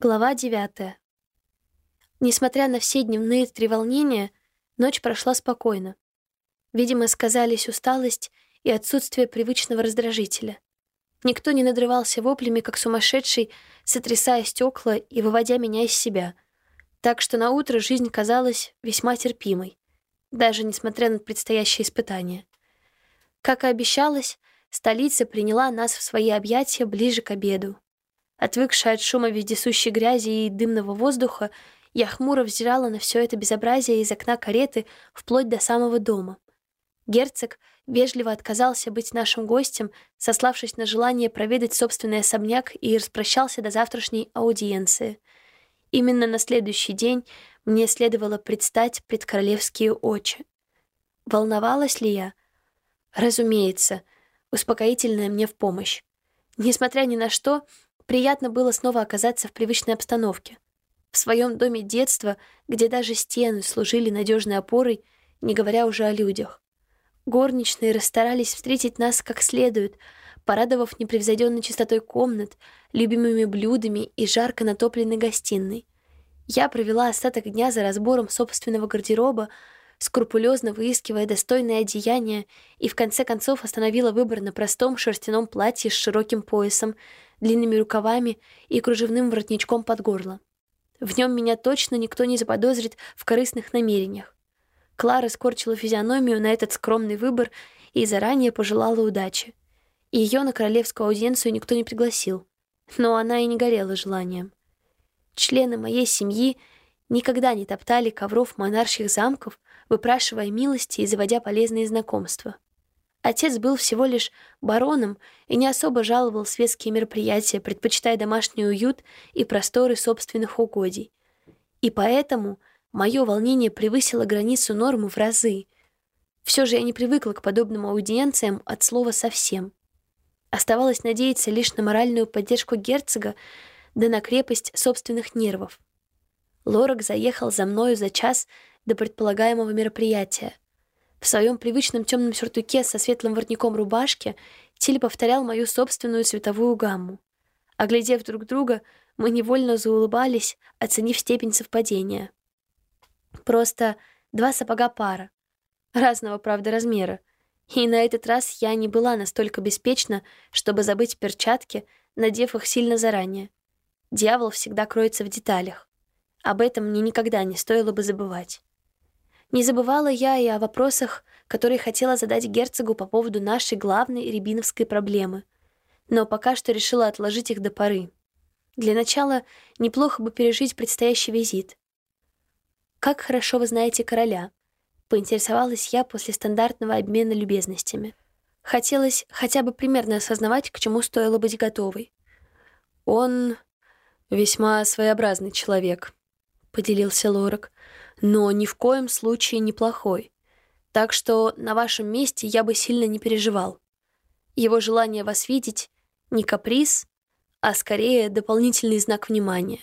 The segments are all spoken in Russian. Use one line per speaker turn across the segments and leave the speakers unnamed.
Глава девятая. Несмотря на все дневные треволнения, ночь прошла спокойно. Видимо, сказались усталость и отсутствие привычного раздражителя. Никто не надрывался воплями, как сумасшедший, сотрясая стекла и выводя меня из себя. Так что на утро жизнь казалась весьма терпимой, даже несмотря на предстоящее испытание. Как и обещалось, столица приняла нас в свои объятия ближе к обеду. Отвыкшая от шума вездесущей грязи и дымного воздуха, я хмуро взирала на все это безобразие из окна кареты вплоть до самого дома. Герцог вежливо отказался быть нашим гостем, сославшись на желание проведать собственный особняк и распрощался до завтрашней аудиенции. Именно на следующий день мне следовало предстать пред королевские очи. Волновалась ли я? Разумеется, успокоительная мне в помощь. Несмотря ни на что, Приятно было снова оказаться в привычной обстановке. В своем доме детства, где даже стены служили надежной опорой, не говоря уже о людях. Горничные расстарались встретить нас как следует, порадовав непревзойденной чистотой комнат, любимыми блюдами и жарко натопленной гостиной. Я провела остаток дня за разбором собственного гардероба, скрупулезно выискивая достойное одеяние и в конце концов остановила выбор на простом шерстяном платье с широким поясом, длинными рукавами и кружевным воротничком под горло. В нем меня точно никто не заподозрит в корыстных намерениях. Клара скорчила физиономию на этот скромный выбор и заранее пожелала удачи. Ее на королевскую аудиенцию никто не пригласил, но она и не горела желанием. Члены моей семьи никогда не топтали ковров монарших замков, выпрашивая милости и заводя полезные знакомства. Отец был всего лишь бароном и не особо жаловал светские мероприятия, предпочитая домашний уют и просторы собственных угодий. И поэтому мое волнение превысило границу нормы в разы. Все же я не привыкла к подобным аудиенциям от слова «совсем». Оставалось надеяться лишь на моральную поддержку герцога да на крепость собственных нервов. Лорак заехал за мною за час до предполагаемого мероприятия — в своем привычном темном сюртуке со светлым воротником рубашки Тиль повторял мою собственную цветовую гамму. Оглядев друг друга, мы невольно заулыбались, оценив степень совпадения. Просто два сапога пара. Разного, правда, размера. И на этот раз я не была настолько беспечна, чтобы забыть перчатки, надев их сильно заранее. Дьявол всегда кроется в деталях. Об этом мне никогда не стоило бы забывать. Не забывала я и о вопросах, которые хотела задать герцогу по поводу нашей главной рябиновской проблемы. Но пока что решила отложить их до поры. Для начала неплохо бы пережить предстоящий визит. «Как хорошо вы знаете короля?» — поинтересовалась я после стандартного обмена любезностями. Хотелось хотя бы примерно осознавать, к чему стоило быть готовой. «Он весьма своеобразный человек», — поделился Лорак но ни в коем случае неплохой. Так что на вашем месте я бы сильно не переживал. Его желание вас видеть — не каприз, а скорее дополнительный знак внимания.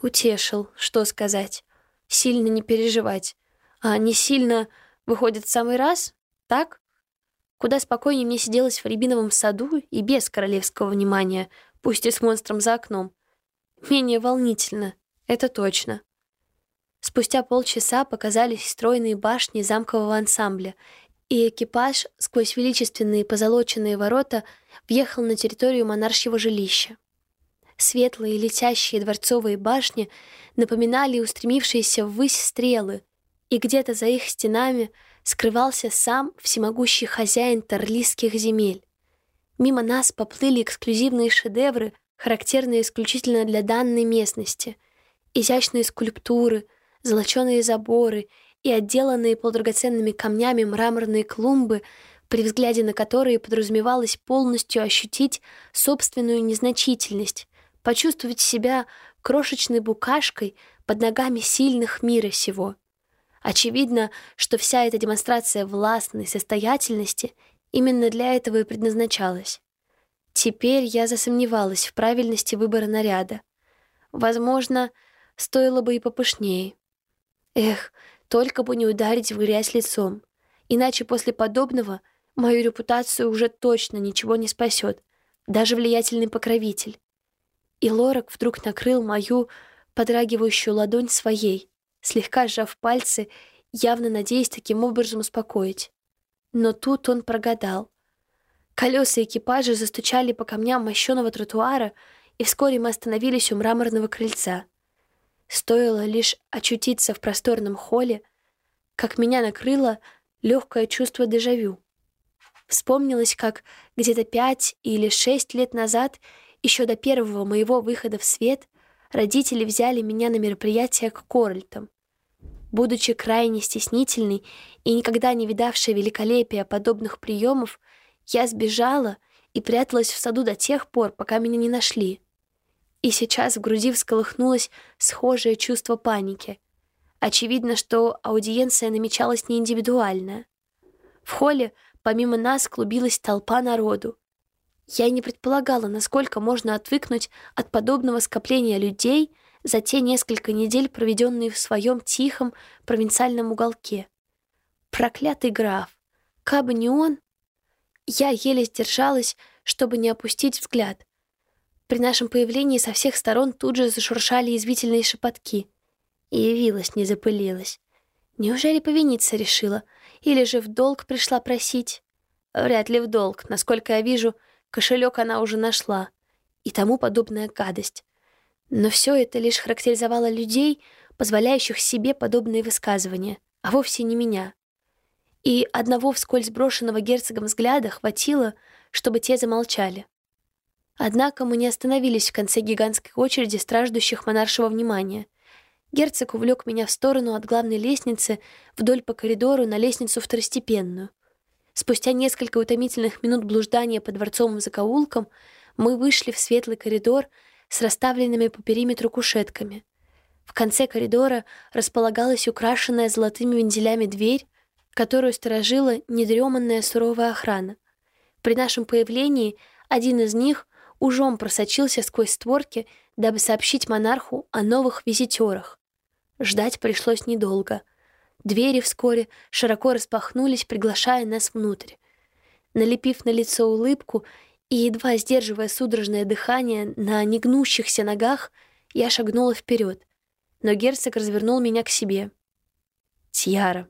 Утешил, что сказать. Сильно не переживать. А не сильно выходит в самый раз, так? Куда спокойнее мне сиделось в рябиновом саду и без королевского внимания, пусть и с монстром за окном. Менее волнительно, это точно. Спустя полчаса показались стройные башни замкового ансамбля, и экипаж сквозь величественные позолоченные ворота въехал на территорию монаршего жилища. Светлые летящие дворцовые башни напоминали устремившиеся ввысь стрелы, и где-то за их стенами скрывался сам всемогущий хозяин торлийских земель. Мимо нас поплыли эксклюзивные шедевры, характерные исключительно для данной местности, изящные скульптуры — золоченые заборы и отделанные полудрагоценными камнями мраморные клумбы, при взгляде на которые подразумевалось полностью ощутить собственную незначительность, почувствовать себя крошечной букашкой под ногами сильных мира сего. Очевидно, что вся эта демонстрация властной состоятельности именно для этого и предназначалась. Теперь я засомневалась в правильности выбора наряда. Возможно, стоило бы и попышнее. Эх, только бы не ударить в грязь лицом. Иначе после подобного мою репутацию уже точно ничего не спасет, даже влиятельный покровитель. И Лорак вдруг накрыл мою подрагивающую ладонь своей, слегка сжав пальцы, явно надеясь таким образом успокоить. Но тут он прогадал. Колеса экипажа застучали по камням мощеного тротуара, и вскоре мы остановились у мраморного крыльца. Стоило лишь очутиться в просторном холле, как меня накрыло легкое чувство дежавю. Вспомнилось, как где-то пять или шесть лет назад, еще до первого моего выхода в свет, родители взяли меня на мероприятие к Корольтам. Будучи крайне стеснительной и никогда не видавшей великолепия подобных приемов, я сбежала и пряталась в саду до тех пор, пока меня не нашли. И сейчас в груди всколыхнулось схожее чувство паники. Очевидно, что аудиенция намечалась не индивидуальная. В холле помимо нас клубилась толпа народу. Я не предполагала, насколько можно отвыкнуть от подобного скопления людей за те несколько недель, проведенные в своем тихом провинциальном уголке. Проклятый граф! Кабы не он, я еле сдержалась, чтобы не опустить взгляд. При нашем появлении со всех сторон тут же зашуршали извительные шепотки. И явилась, не запылилась. Неужели повиниться решила? Или же в долг пришла просить? Вряд ли в долг. Насколько я вижу, кошелек она уже нашла. И тому подобная гадость. Но все это лишь характеризовало людей, позволяющих себе подобные высказывания, а вовсе не меня и одного вскользь брошенного герцогом взгляда хватило, чтобы те замолчали. Однако мы не остановились в конце гигантской очереди страждущих монаршего внимания. Герцог увлек меня в сторону от главной лестницы вдоль по коридору на лестницу второстепенную. Спустя несколько утомительных минут блуждания по дворцовым закоулкам мы вышли в светлый коридор с расставленными по периметру кушетками. В конце коридора располагалась украшенная золотыми вензелями дверь, которую сторожила недреманная суровая охрана. При нашем появлении один из них ужом просочился сквозь створки, дабы сообщить монарху о новых визитерах. Ждать пришлось недолго. Двери вскоре широко распахнулись, приглашая нас внутрь. Налепив на лицо улыбку и едва сдерживая судорожное дыхание на негнущихся ногах, я шагнула вперед, но герцог развернул меня к себе. «Тьяра»,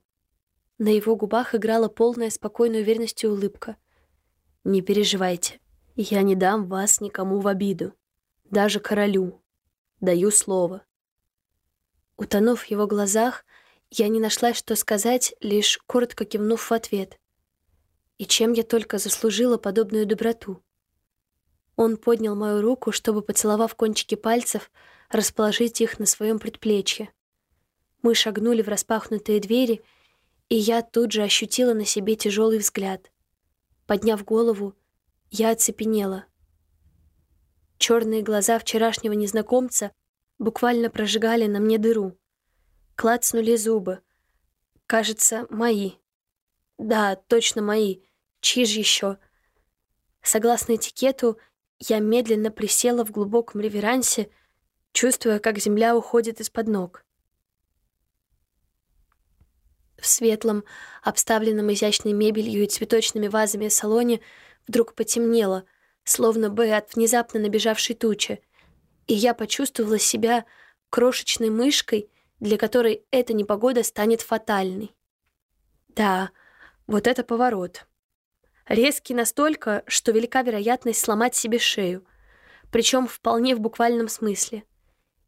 на его губах играла полная спокойной уверенностью улыбка. «Не переживайте, я не дам вас никому в обиду, даже королю. Даю слово». Утонув в его глазах, я не нашла, что сказать, лишь коротко кивнув в ответ. И чем я только заслужила подобную доброту? Он поднял мою руку, чтобы, поцеловав кончики пальцев, расположить их на своем предплечье. Мы шагнули в распахнутые двери — и я тут же ощутила на себе тяжелый взгляд. Подняв голову, я оцепенела. Черные глаза вчерашнего незнакомца буквально прожигали на мне дыру. Клацнули зубы. Кажется, мои. Да, точно мои. Чьи же еще? Согласно этикету, я медленно присела в глубоком реверансе, чувствуя, как земля уходит из-под ног. В светлом, обставленном изящной мебелью и цветочными вазами салоне вдруг потемнело, словно бы от внезапно набежавшей тучи, и я почувствовала себя крошечной мышкой, для которой эта непогода станет фатальной. Да, вот это поворот. Резкий настолько, что велика вероятность сломать себе шею, причем вполне в буквальном смысле.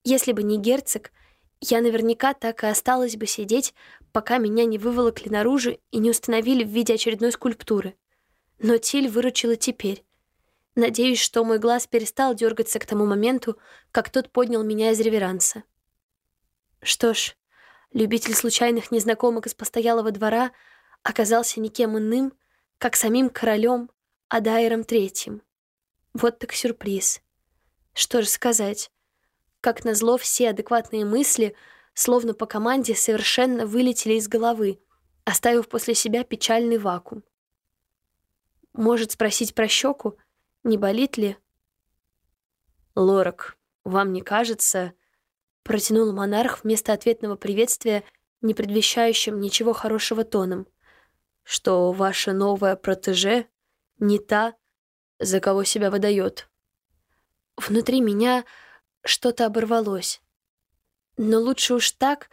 Если бы не герцог, я наверняка так и осталась бы сидеть, пока меня не выволокли наружу и не установили в виде очередной скульптуры. Но Тиль выручила теперь. Надеюсь, что мой глаз перестал дергаться к тому моменту, как тот поднял меня из реверанса. Что ж, любитель случайных незнакомок из постоялого двора оказался никем иным, как самим королем Адайром Третьим. Вот так сюрприз. Что же сказать? Как назло, все адекватные мысли — словно по команде, совершенно вылетели из головы, оставив после себя печальный вакуум. Может спросить про щеку, не болит ли? «Лорак, вам не кажется...» — протянул монарх вместо ответного приветствия, не предвещающим ничего хорошего тоном, что ваша новая протеже не та, за кого себя выдает. Внутри меня что-то оборвалось. Но лучше уж так,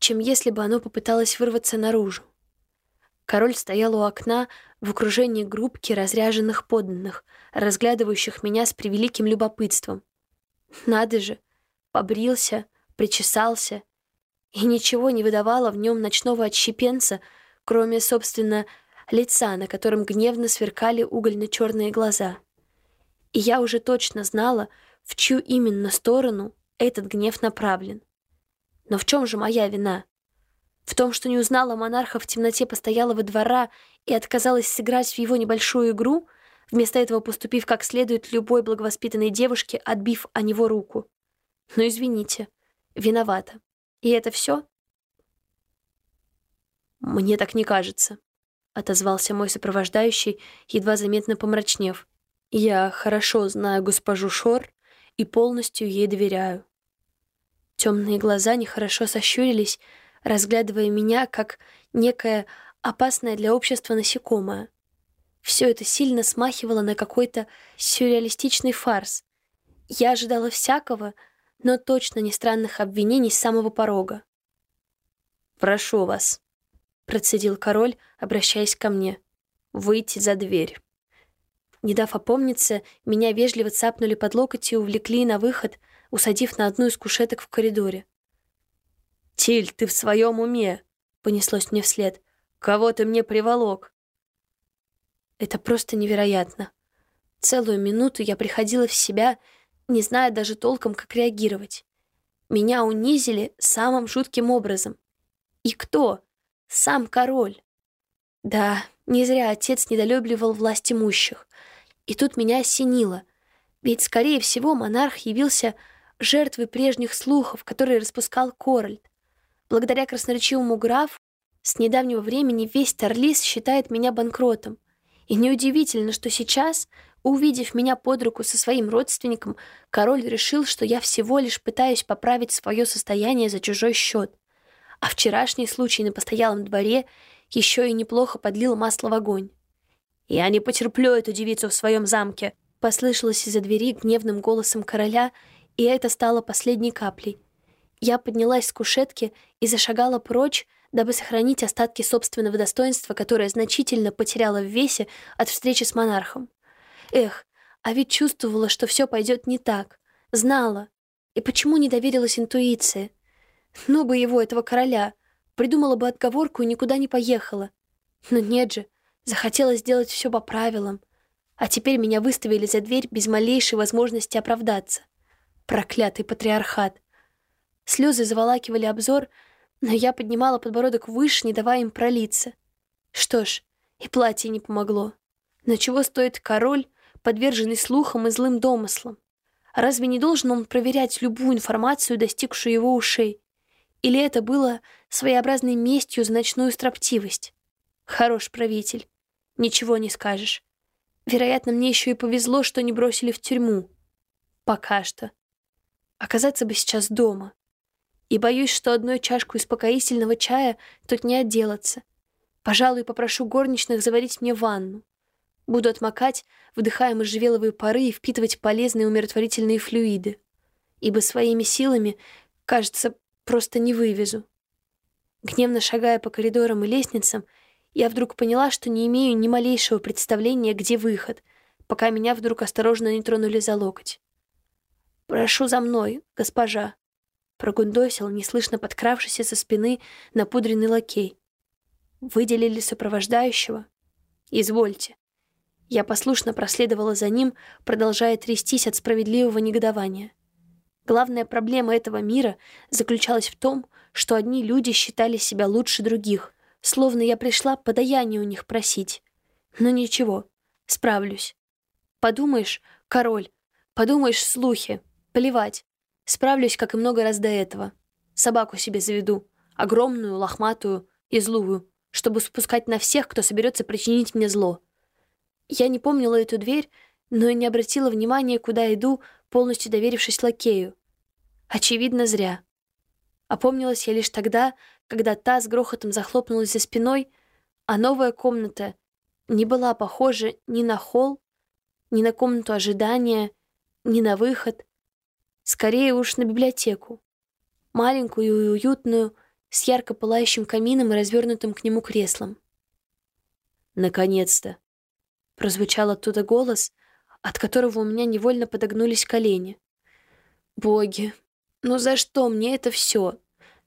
чем если бы оно попыталось вырваться наружу. Король стоял у окна в окружении группки разряженных подданных, разглядывающих меня с превеликим любопытством. Надо же, побрился, причесался, и ничего не выдавало в нем ночного отщепенца, кроме, собственно, лица, на котором гневно сверкали угольно-черные глаза. И я уже точно знала, в чью именно сторону этот гнев направлен. Но в чем же моя вина? В том, что не узнала монарха в темноте постоялого двора и отказалась сыграть в его небольшую игру, вместо этого поступив как следует любой благовоспитанной девушке, отбив о него руку. Но извините, виновата. И это все? Мне так не кажется, отозвался мой сопровождающий, едва заметно помрачнев. Я хорошо знаю госпожу Шор и полностью ей доверяю. Темные глаза нехорошо сощурились, разглядывая меня как некое опасное для общества насекомое. Все это сильно смахивало на какой-то сюрреалистичный фарс. Я ожидала всякого, но точно не странных обвинений с самого порога. «Прошу вас», — процедил король, обращаясь ко мне, — «выйти за дверь». Не дав опомниться, меня вежливо цапнули под локоть и увлекли на выход, усадив на одну из кушеток в коридоре. «Тиль, ты в своем уме?» — понеслось мне вслед. «Кого ты мне приволок?» Это просто невероятно. Целую минуту я приходила в себя, не зная даже толком, как реагировать. Меня унизили самым жутким образом. И кто? Сам король. Да, не зря отец недолюбливал власть имущих. И тут меня осенило. Ведь, скорее всего, монарх явился жертвой прежних слухов, которые распускал Корольд. Благодаря красноречивому графу с недавнего времени весь Торлис считает меня банкротом. И неудивительно, что сейчас, увидев меня под руку со своим родственником, король решил, что я всего лишь пытаюсь поправить свое состояние за чужой счет. А вчерашний случай на постоялом дворе еще и неплохо подлил масло в огонь. «Я не потерплю эту девицу в своем замке», — послышалось из-за двери гневным голосом короля, и это стало последней каплей — я поднялась с кушетки и зашагала прочь, дабы сохранить остатки собственного достоинства, которое значительно потеряло в весе от встречи с монархом. Эх, а ведь чувствовала, что все пойдет не так. Знала. И почему не доверилась интуиции? Ну бы его, этого короля. Придумала бы отговорку и никуда не поехала. Но нет же, захотела сделать все по правилам. А теперь меня выставили за дверь без малейшей возможности оправдаться. Проклятый патриархат. Слезы заволакивали обзор, но я поднимала подбородок выше, не давая им пролиться. Что ж, и платье не помогло. Но чего стоит король, подверженный слухам и злым домыслам? Разве не должен он проверять любую информацию, достигшую его ушей? Или это было своеобразной местью за ночную строптивость? Хорош правитель. Ничего не скажешь. Вероятно, мне еще и повезло, что не бросили в тюрьму. Пока что. Оказаться бы сейчас дома и боюсь, что одной чашку успокоительного чая тут не отделаться. Пожалуй, попрошу горничных заварить мне ванну. Буду отмокать, вдыхая можжевеловые пары и впитывать полезные умиротворительные флюиды. Ибо своими силами, кажется, просто не вывезу. Гневно шагая по коридорам и лестницам, я вдруг поняла, что не имею ни малейшего представления, где выход, пока меня вдруг осторожно не тронули за локоть. «Прошу за мной, госпожа», Прогундосил, неслышно подкравшийся со спины напудренный лакей. Выделили сопровождающего? Извольте. Я послушно проследовала за ним, продолжая трястись от справедливого негодования. Главная проблема этого мира заключалась в том, что одни люди считали себя лучше других, словно я пришла подаяние у них просить. Но ничего, справлюсь. Подумаешь, король, подумаешь, слухи, плевать. Справлюсь, как и много раз до этого. Собаку себе заведу. Огромную, лохматую и злую, чтобы спускать на всех, кто соберется причинить мне зло. Я не помнила эту дверь, но и не обратила внимания, куда иду, полностью доверившись лакею. Очевидно, зря. Опомнилась я лишь тогда, когда та с грохотом захлопнулась за спиной, а новая комната не была похожа ни на холл, ни на комнату ожидания, ни на выход. Скорее уж на библиотеку. Маленькую и уютную, с ярко пылающим камином и развернутым к нему креслом.
«Наконец-то!» Прозвучал оттуда голос, от которого у меня невольно подогнулись колени.
«Боги, ну за что мне это все?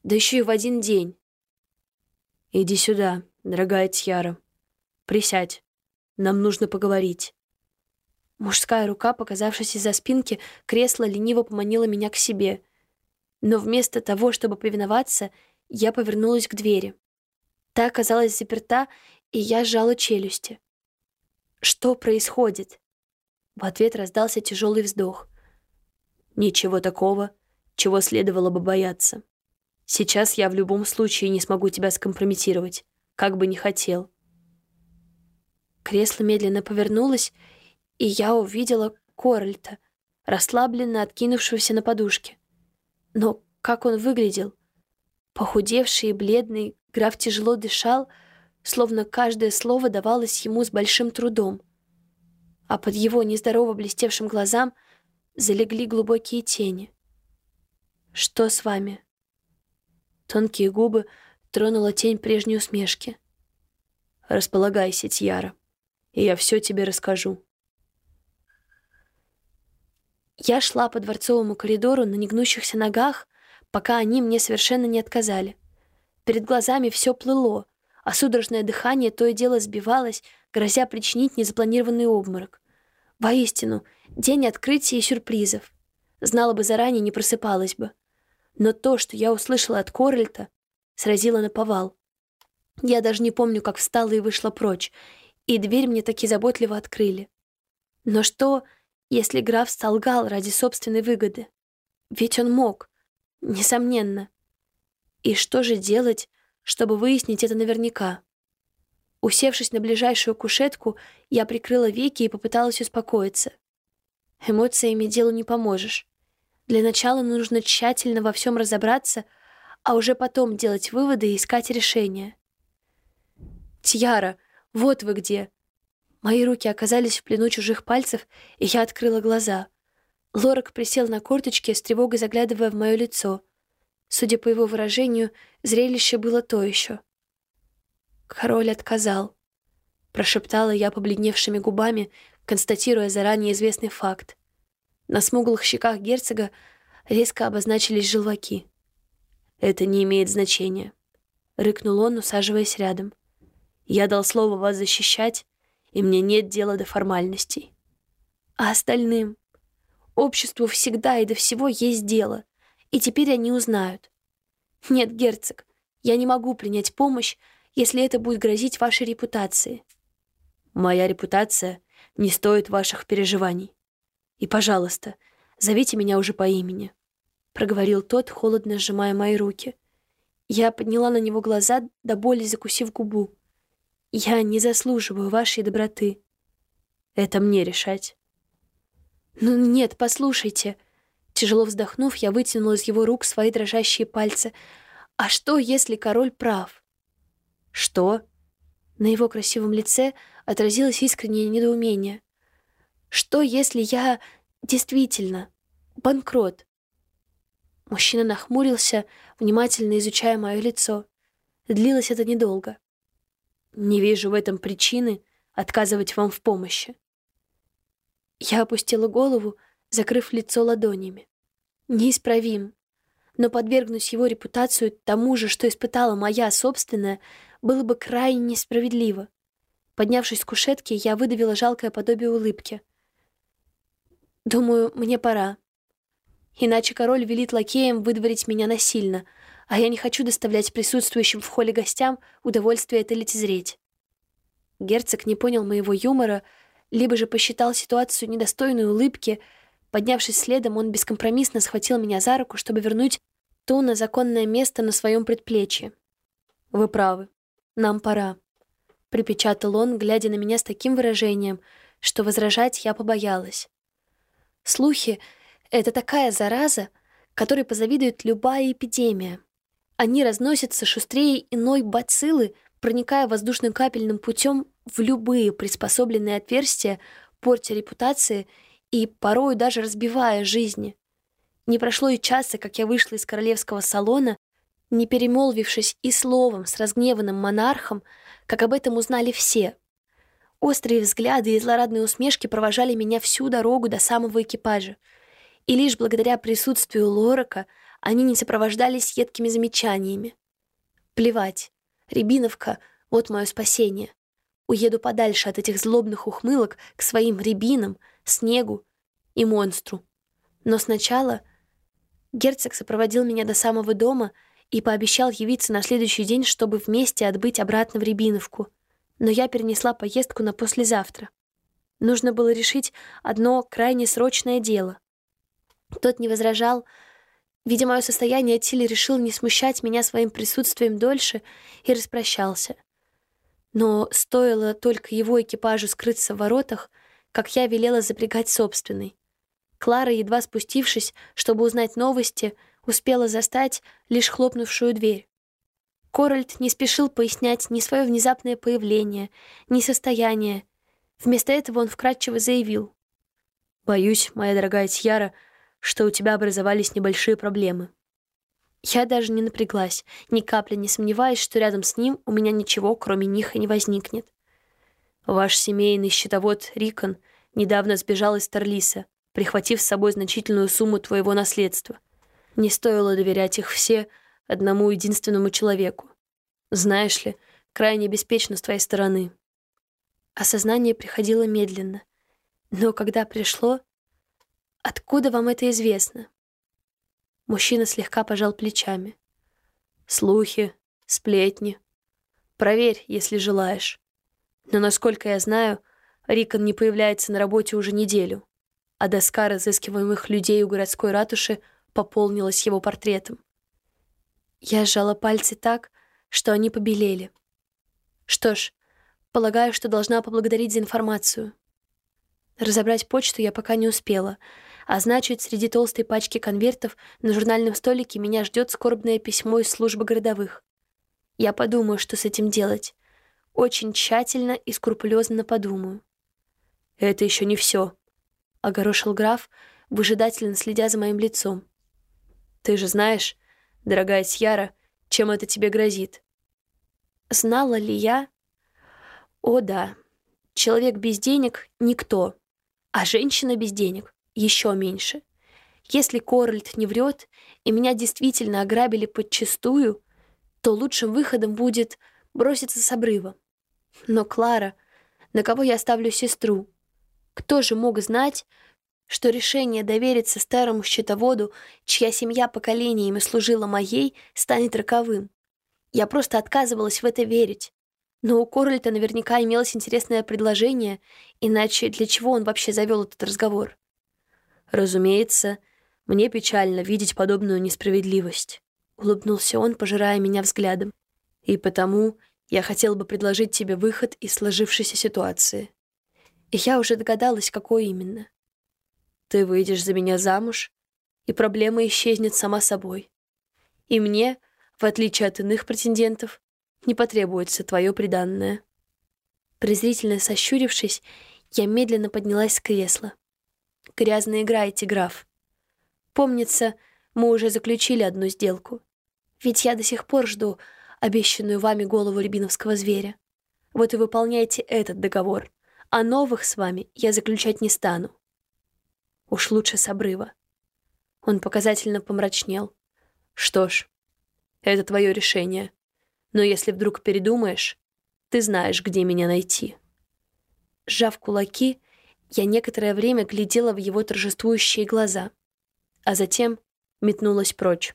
Да еще и в один день!»
«Иди сюда, дорогая Тьяра. Присядь. Нам нужно поговорить».
Мужская рука, показавшись из-за спинки, кресла лениво поманила меня к себе. Но вместо того, чтобы повиноваться, я повернулась к двери. Та оказалась заперта, и я сжала челюсти. «Что происходит?» В ответ раздался тяжелый вздох.
«Ничего такого, чего следовало бы бояться. Сейчас я в любом случае не смогу тебя скомпрометировать, как бы не хотел».
Кресло медленно повернулось, и я увидела Корольта, расслабленно откинувшегося на подушке. Но как он выглядел? Похудевший и бледный, граф тяжело дышал, словно каждое слово давалось ему с большим трудом. А под его нездорово блестевшим глазам залегли глубокие тени. «Что с вами?» Тонкие губы тронула тень прежней усмешки.
«Располагайся, Тьяра, и я все тебе расскажу».
Я шла по дворцовому коридору на негнущихся ногах, пока они мне совершенно не отказали. Перед глазами все плыло, а судорожное дыхание то и дело сбивалось, грозя причинить незапланированный обморок. Воистину, день открытия и сюрпризов. Знала бы заранее, не просыпалась бы. Но то, что я услышала от Корольта, сразило на повал. Я даже не помню, как встала и вышла прочь, и дверь мне таки заботливо открыли. Но что, если граф солгал ради собственной выгоды. Ведь он мог, несомненно. И что же делать, чтобы выяснить это наверняка? Усевшись на ближайшую кушетку, я прикрыла веки и попыталась успокоиться. Эмоциями делу не поможешь. Для начала нужно тщательно во всем разобраться, а уже потом делать выводы и искать решения. «Тьяра, вот вы где!» Мои руки оказались в плену чужих пальцев, и я открыла глаза. Лорак присел на корточки, с тревогой заглядывая в мое лицо. Судя по его выражению, зрелище было то еще. «Король отказал», — прошептала я побледневшими губами, констатируя заранее известный факт. На смуглых щеках герцога резко обозначились желваки.
«Это не имеет значения», — рыкнул он, усаживаясь рядом. «Я дал слово вас защищать, и мне нет дела до формальностей.
А остальным? Обществу всегда и до всего есть дело, и теперь они узнают. Нет, герцог, я не могу принять помощь, если это будет грозить вашей репутации.
Моя репутация не стоит ваших переживаний. И, пожалуйста, зовите меня уже по имени, — проговорил тот, холодно сжимая мои руки.
Я подняла на него глаза, до боли закусив губу. Я не заслуживаю вашей доброты.
Это мне решать.
Ну нет, послушайте. Тяжело вздохнув, я вытянула из его рук свои дрожащие пальцы. А что, если король прав?
Что?
На его красивом лице отразилось искреннее недоумение. Что, если я действительно банкрот? Мужчина нахмурился, внимательно изучая мое лицо. Длилось это недолго.
Не вижу в этом причины отказывать вам в помощи.
Я опустила голову, закрыв лицо ладонями. Неисправим. Но подвергнуть его репутацию тому же, что испытала моя собственная, было бы крайне несправедливо. Поднявшись с кушетки, я выдавила жалкое подобие улыбки. «Думаю, мне пора. Иначе король велит лакеям выдворить меня насильно — а я не хочу доставлять присутствующим в холле гостям удовольствие это лицезреть. Герцог не понял моего юмора, либо же посчитал ситуацию недостойной улыбки. Поднявшись следом, он бескомпромиссно схватил меня за руку, чтобы вернуть ту на законное место на своем предплечье. «Вы правы. Нам пора», — припечатал он, глядя на меня с таким выражением, что возражать я побоялась. Слухи — это такая зараза, которой позавидует любая эпидемия. Они разносятся шустрее иной бациллы, проникая воздушным капельным путем в любые приспособленные отверстия, портя репутации и порою даже разбивая жизни. Не прошло и часа, как я вышла из королевского салона, не перемолвившись и словом с разгневанным монархом, как об этом узнали все. Острые взгляды и злорадные усмешки провожали меня всю дорогу до самого экипажа. И лишь благодаря присутствию Лорака они не сопровождались едкими замечаниями. Плевать. Рябиновка — вот мое спасение. Уеду подальше от этих злобных ухмылок к своим рябинам, снегу и монстру. Но сначала герцог сопроводил меня до самого дома и пообещал явиться на следующий день, чтобы вместе отбыть обратно в Рябиновку. Но я перенесла поездку на послезавтра. Нужно было решить одно крайне срочное дело. Тот не возражал. Видя мое состояние, Тилли решил не смущать меня своим присутствием дольше и распрощался — но стоило только его экипажу скрыться в воротах, как я велела запрягать собственный. Клара, едва спустившись, чтобы узнать новости, успела застать лишь хлопнувшую дверь. Корольд не спешил пояснять ни свое внезапное появление, ни состояние. Вместо этого он вкратчиво заявил. «Боюсь, моя дорогая Тьяра, что у тебя образовались небольшие проблемы. Я даже не напряглась, ни капли не сомневаясь, что рядом с ним у меня ничего, кроме них, и не возникнет. Ваш семейный счетовод Рикон недавно сбежал из Тарлиса, прихватив с собой значительную сумму твоего наследства. Не стоило доверять их все одному единственному человеку. Знаешь ли, крайне беспечно с твоей стороны. Осознание приходило медленно. Но когда пришло... Откуда вам это известно? Мужчина слегка пожал плечами. Слухи, сплетни. Проверь, если желаешь. Но, насколько я знаю, Рикон не появляется на работе уже неделю, а доска разыскиваемых людей у городской ратуши пополнилась его портретом. Я сжала пальцы так, что они побелели. Что ж, полагаю, что должна поблагодарить за информацию. Разобрать почту я пока не успела — а значит, среди толстой пачки конвертов на журнальном столике меня ждет скорбное письмо из службы городовых. Я подумаю, что с этим делать. Очень тщательно и скрупулезно подумаю. «Это еще не все», — огорошил граф, выжидательно следя за моим лицом. «Ты же знаешь, дорогая Сьяра, чем это тебе грозит?» Знала ли я? О да, человек без денег — никто, а женщина без денег еще меньше. Если Корольд не врет, и меня действительно ограбили подчистую, то лучшим выходом будет броситься с обрыва. Но Клара, на кого я оставлю сестру? Кто же мог знать, что решение довериться старому счетоводу, чья семья поколениями служила моей, станет роковым? Я просто отказывалась в это верить. Но у Корольта наверняка имелось интересное предложение, иначе для чего он вообще завел этот разговор? Разумеется, мне печально видеть подобную несправедливость. Улыбнулся он, пожирая меня взглядом. И потому я хотел бы предложить тебе выход из сложившейся ситуации. И я уже догадалась, какой именно. Ты выйдешь за меня замуж, и проблема исчезнет сама собой. И мне, в отличие от иных претендентов, не потребуется твое приданное. Презрительно сощурившись, я медленно поднялась с кресла. Грязно играете, граф. Помнится, мы уже заключили одну сделку. Ведь я до сих пор жду обещанную вами голову рябиновского зверя. Вот и выполняйте этот договор, а новых с вами я заключать не стану. Уж лучше с обрыва. Он показательно помрачнел. Что ж, это твое решение. Но если вдруг передумаешь, ты знаешь, где меня найти. Сжав кулаки, я некоторое время глядела в его торжествующие глаза, а затем метнулась прочь.